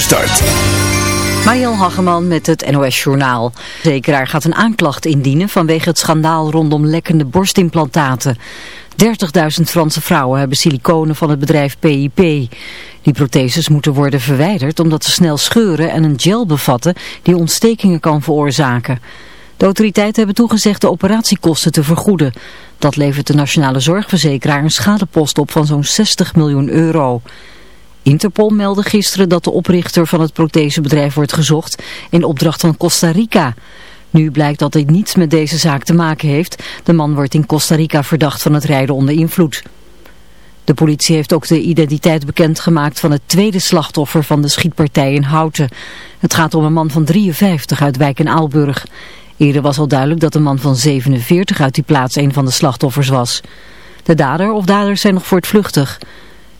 spoedige start. Mariel Hageman met het NOS Journaal. Zekeraar gaat een aanklacht indienen vanwege het schandaal rondom lekkende borstimplantaten. 30.000 Franse vrouwen hebben siliconen van het bedrijf PIP. Die protheses moeten worden verwijderd omdat ze snel scheuren en een gel bevatten die ontstekingen kan veroorzaken. De autoriteiten hebben toegezegd de operatiekosten te vergoeden. Dat levert de Nationale Zorgverzekeraar een schadepost op van zo'n 60 miljoen euro. Interpol meldde gisteren dat de oprichter van het prothesebedrijf wordt gezocht in opdracht van Costa Rica. Nu blijkt dat dit niets met deze zaak te maken heeft. De man wordt in Costa Rica verdacht van het rijden onder invloed. De politie heeft ook de identiteit bekendgemaakt van het tweede slachtoffer van de schietpartij in Houten. Het gaat om een man van 53 uit Wijk en Aalburg. Eerder was al duidelijk dat een man van 47 uit die plaats een van de slachtoffers was. De dader of daders zijn nog voortvluchtig.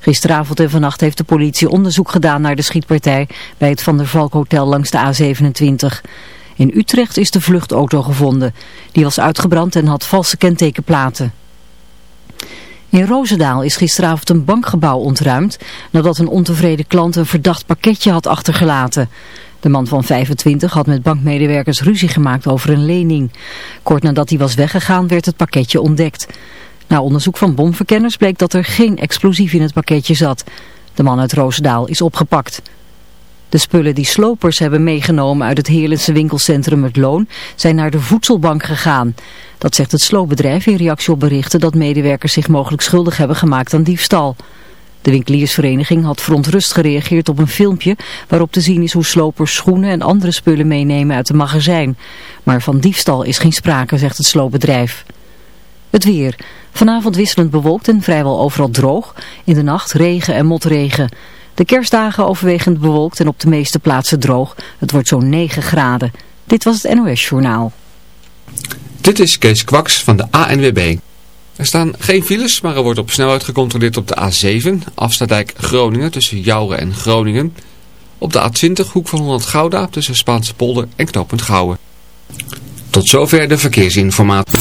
Gisteravond en vannacht heeft de politie onderzoek gedaan naar de schietpartij bij het Van der Valk Hotel langs de A27. In Utrecht is de vluchtauto gevonden. Die was uitgebrand en had valse kentekenplaten. In Roosendaal is gisteravond een bankgebouw ontruimd nadat een ontevreden klant een verdacht pakketje had achtergelaten. De man van 25 had met bankmedewerkers ruzie gemaakt over een lening. Kort nadat hij was weggegaan werd het pakketje ontdekt. Na onderzoek van bomverkenners bleek dat er geen explosief in het pakketje zat. De man uit Roosendaal is opgepakt. De spullen die slopers hebben meegenomen uit het Heerlense winkelcentrum Het Loon zijn naar de voedselbank gegaan. Dat zegt het sloopbedrijf in reactie op berichten dat medewerkers zich mogelijk schuldig hebben gemaakt aan diefstal. De winkeliersvereniging had verontrust gereageerd op een filmpje waarop te zien is hoe slopers schoenen en andere spullen meenemen uit de magazijn. Maar van diefstal is geen sprake, zegt het sloopbedrijf. Het weer. Vanavond wisselend bewolkt en vrijwel overal droog. In de nacht regen en motregen. De kerstdagen overwegend bewolkt en op de meeste plaatsen droog. Het wordt zo'n 9 graden. Dit was het NOS Journaal. Dit is Kees Kwaks van de ANWB. Er staan geen files, maar er wordt op snelheid gecontroleerd op de A7, Afstadijk Groningen tussen Jouren en Groningen. Op de A20, hoek van Holland Gouda tussen Spaanse polder en knooppunt Gouwen. Tot zover de verkeersinformatie.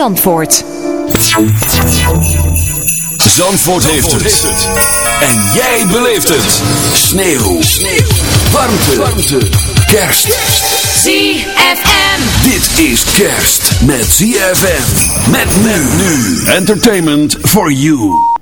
Zandvoort. Zandvoort, heeft, het. En jij beleeft het. Sneeuw. Sneeuw. Warmte. Warmte. Kerst. ZFM. Dit is kerst met ZFM. Met nu. Entertainment for you.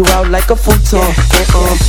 You out like a futon. Um,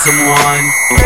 someone.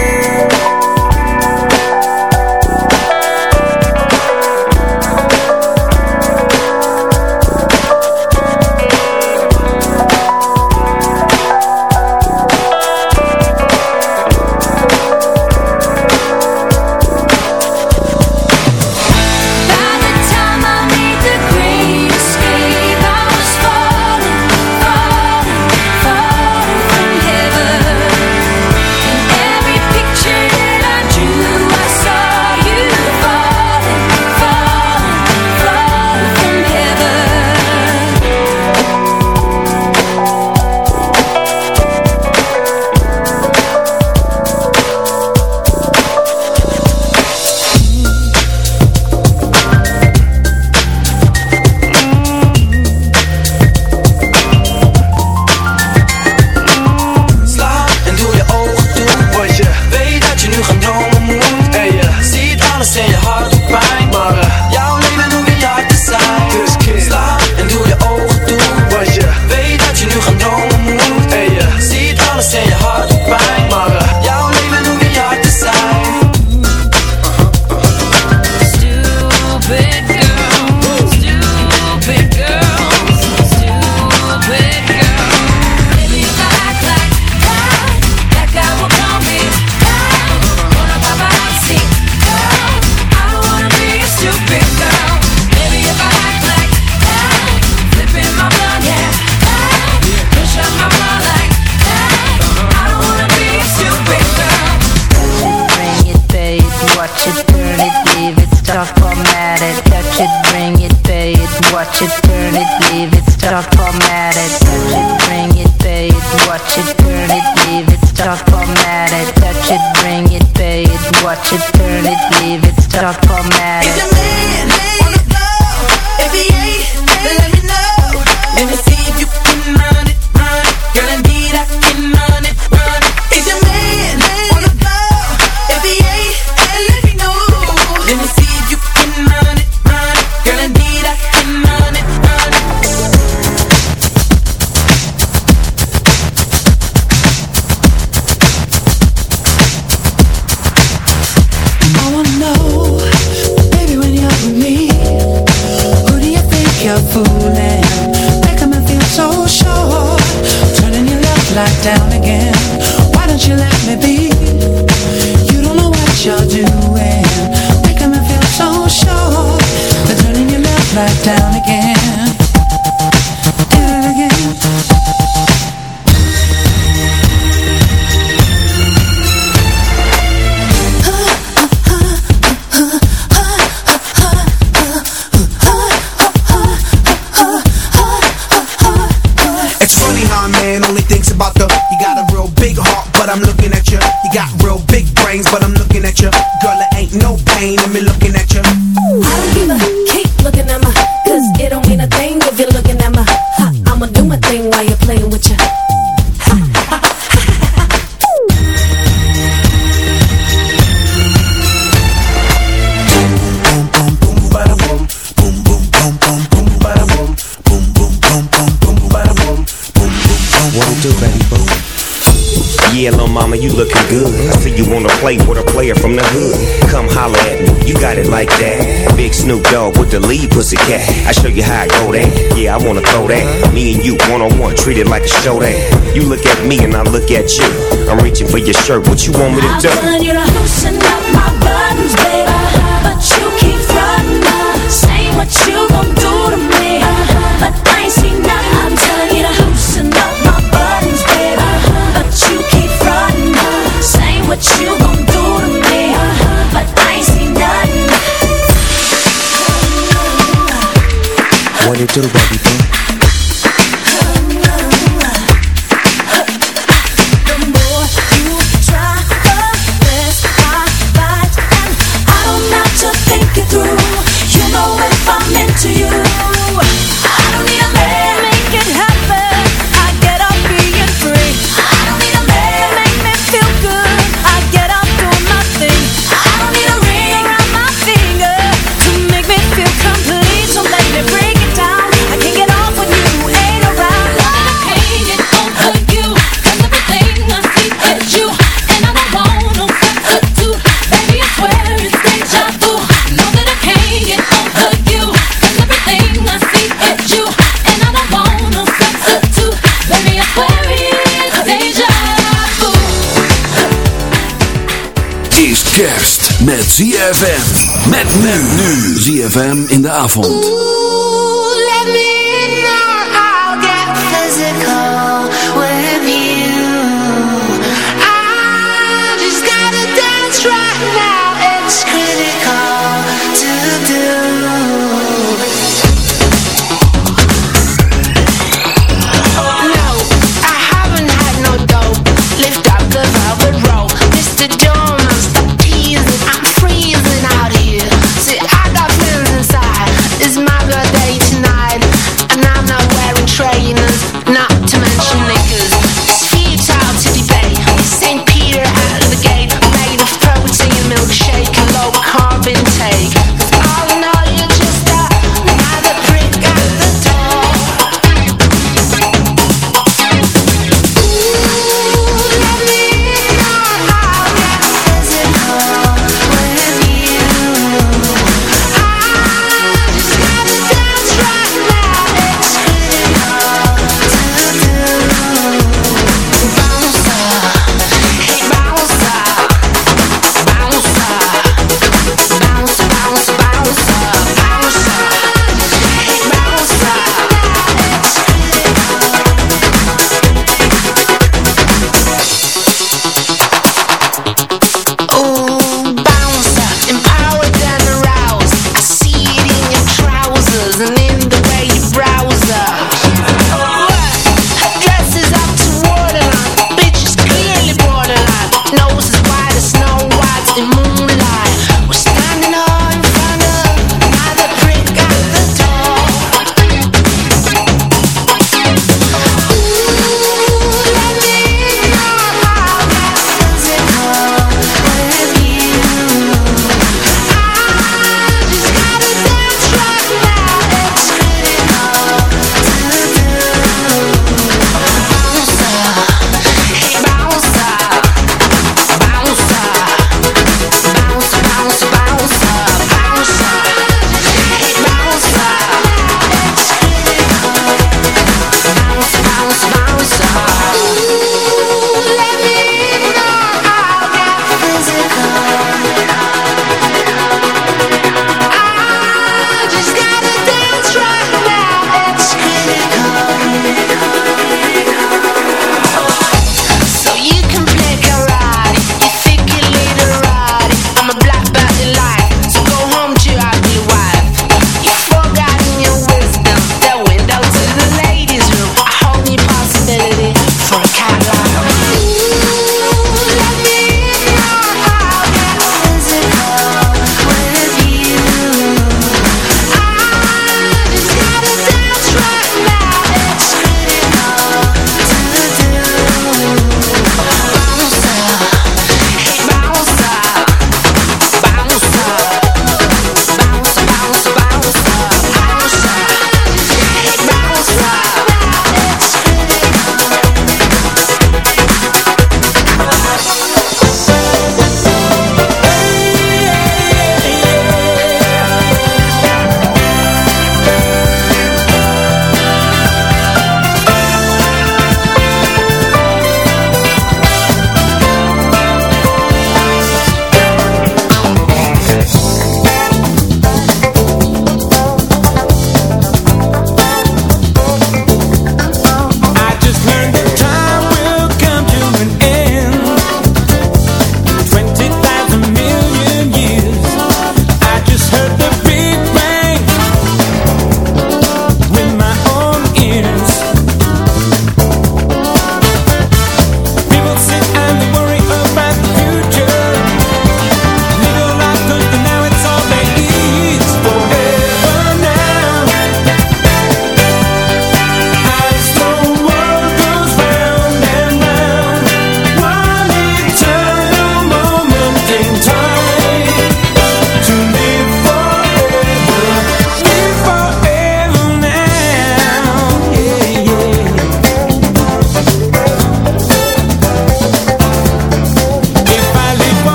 one to do thing. ZFM. Met men nu. ZFM in de avond.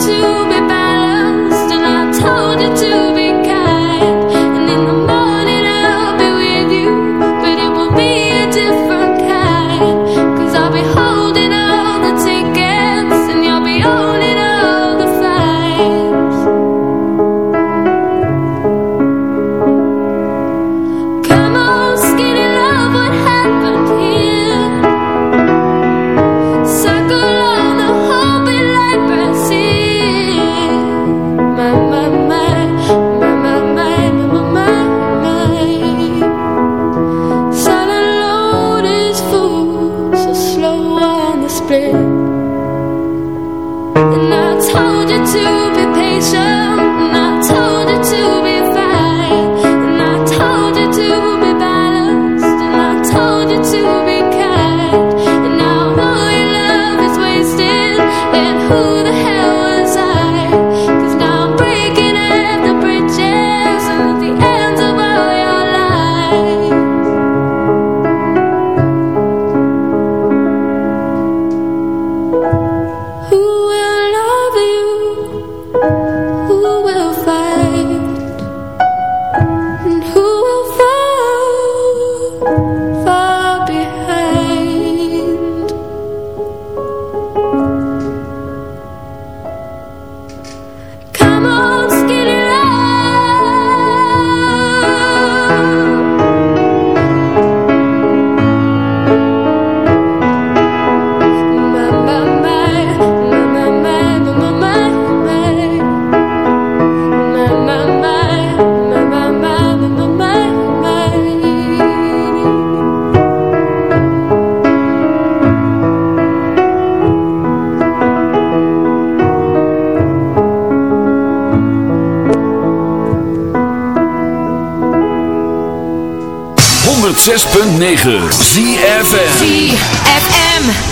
To 106.9 ZFM ZFM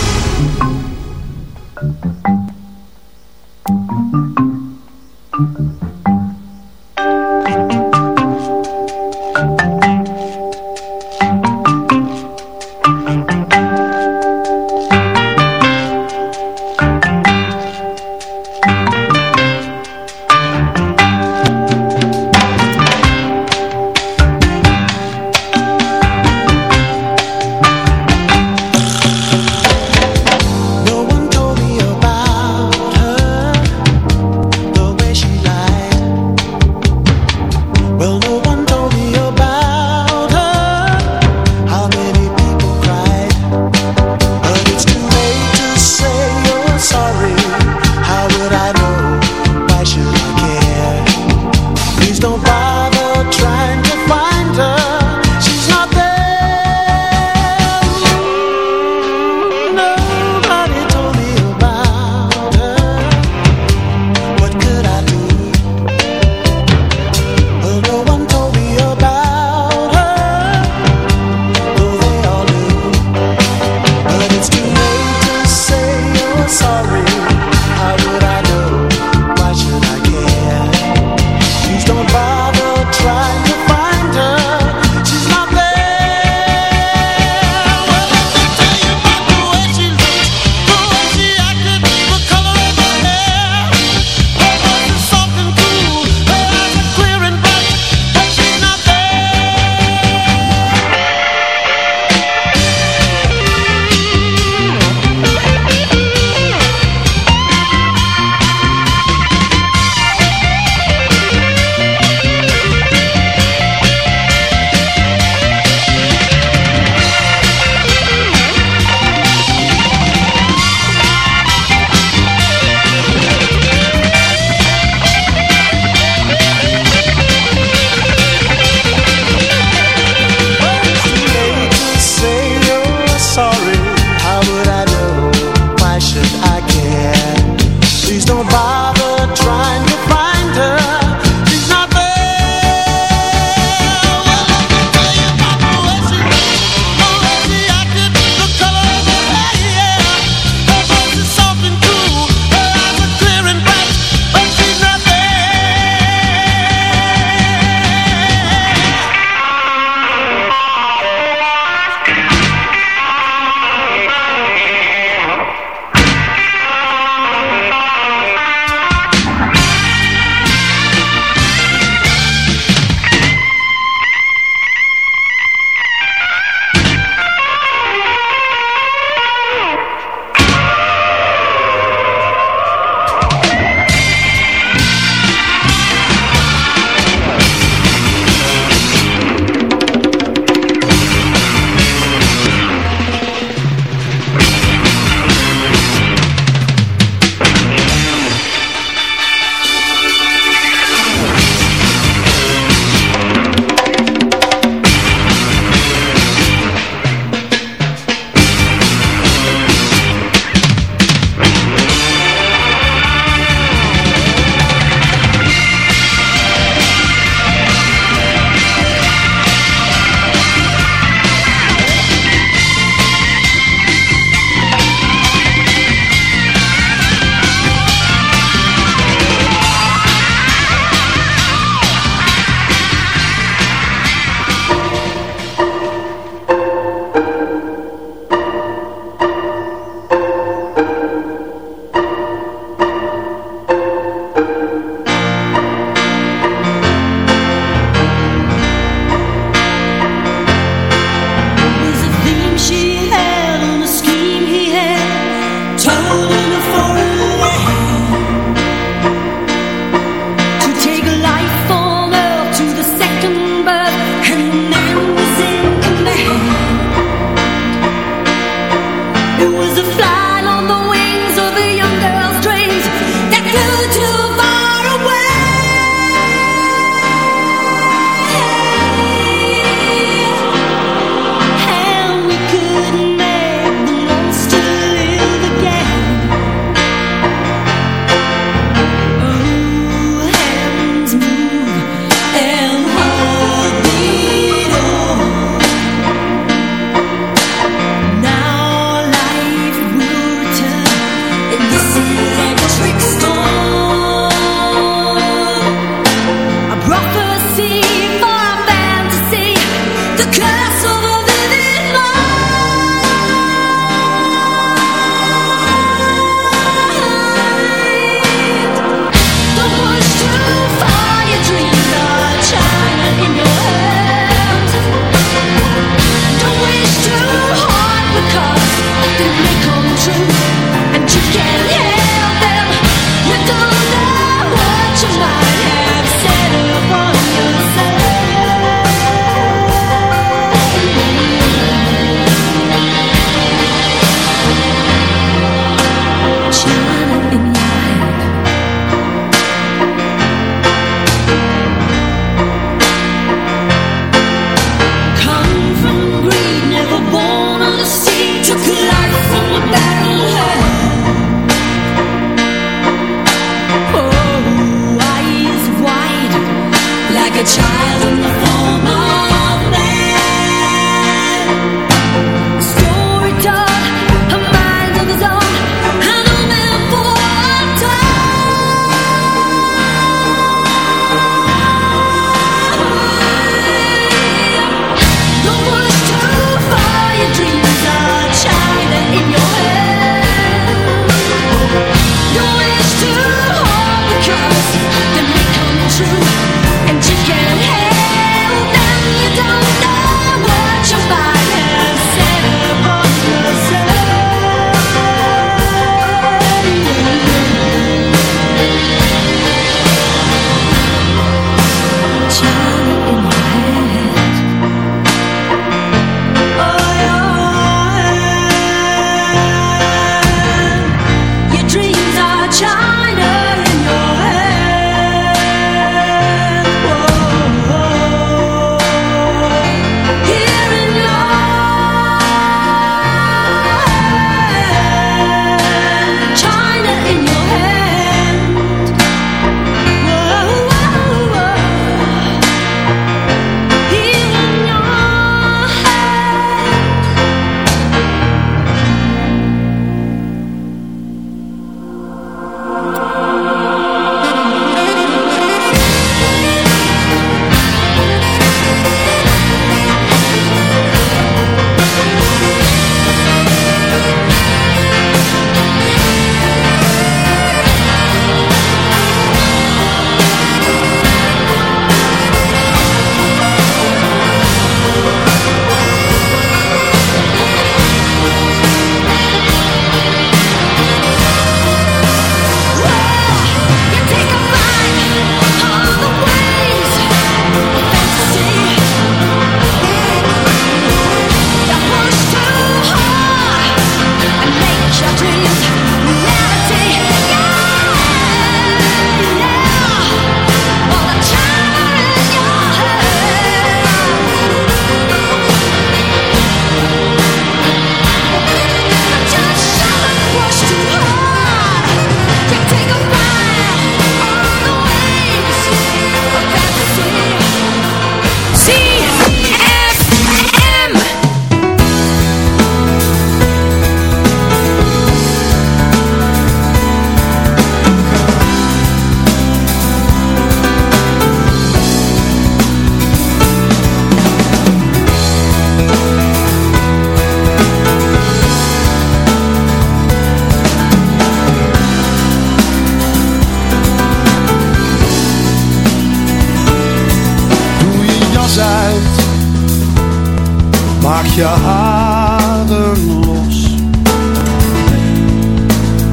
Je haren los.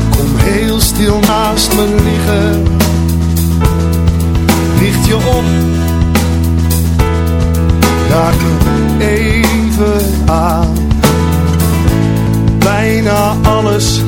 Kom heel stil naast me liggen. Licht je op. Raak me even aan. Bijna alles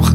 nog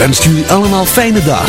Wenst jullie allemaal fijne dag.